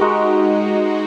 Música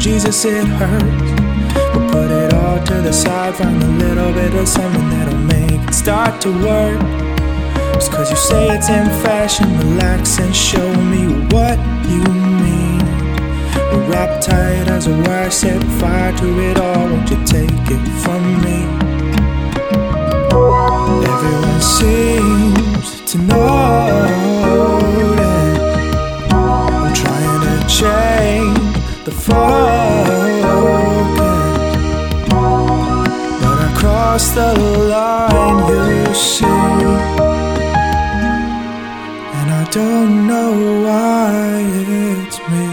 Jesus, it hurts. But put it all to the side, find a little bit of something that'll make it start to work. Just cause you say it's in fashion, relax and show me what you mean. We're wrapped tight as a wire, set fire to it all. Won't you take it from me? Everyone seems to know cross the line, you see. And I don't know why it's me.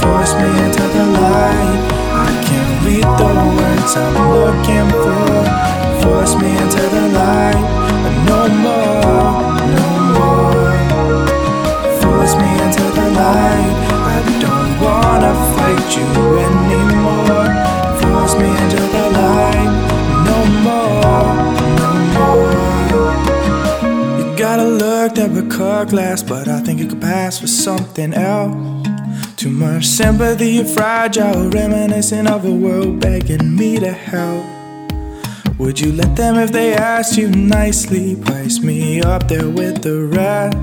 Force me into the light. I can't read the words I'm looking for. Force me into the light. Got a look that would cut glass, but I think it could pass for something else. Too much sympathy, fragile, reminiscent of a world begging me to help. Would you let them if they asked you nicely? Price me up there with the rest.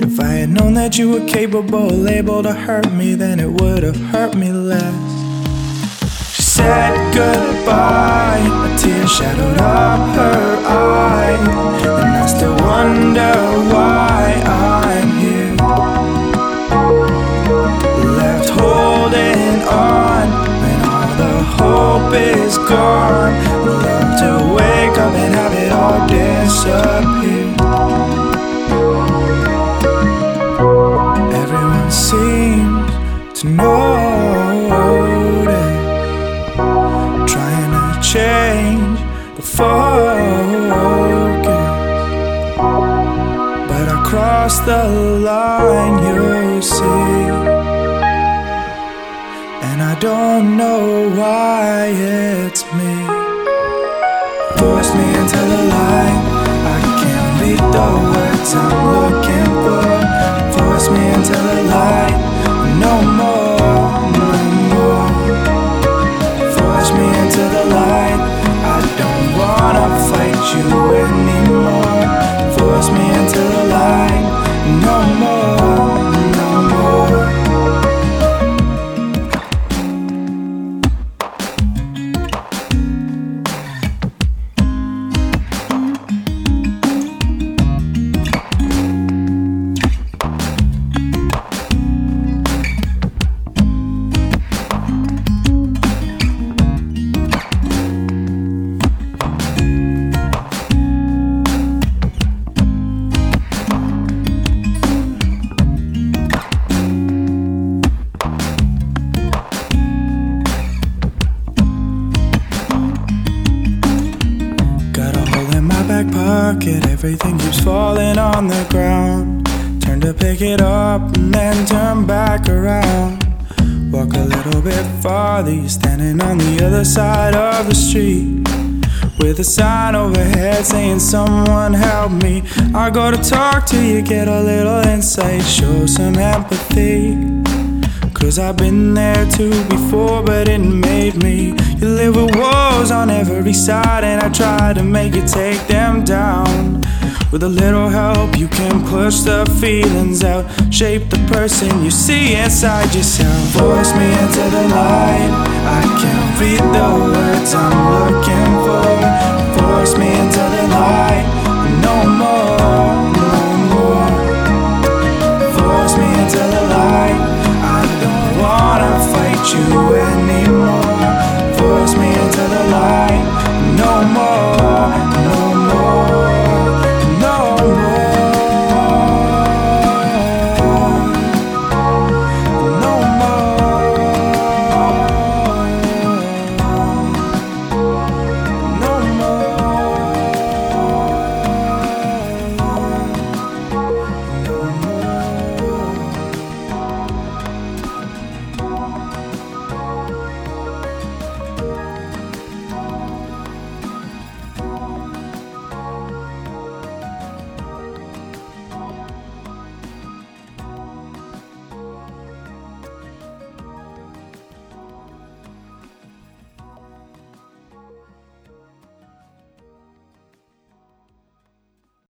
If I had known that you were capable, able to hurt me, then it would have hurt me less She said goodbye. A tear shadowed up her Left holding on when all the hope is gone. Love to wake up and have it all disappear. Everyone seems to know change the focus. But I crossed the line, you see. Don't know why it's me. Pocket, everything keeps falling on the ground. Turn to pick it up and then turn back around. Walk a little bit farther, you're standing on the other side of the street. With a sign overhead saying, Someone help me. I go to talk to you, get a little insight, show some empathy. Cause I've been there too before, but it made me. You live with walls on every side, and I try to make you take them down. With a little help, you can push the feelings out, shape the person you see inside yourself. Force me into the light. I can't read the words I'm looking for. Force me into the light, no more.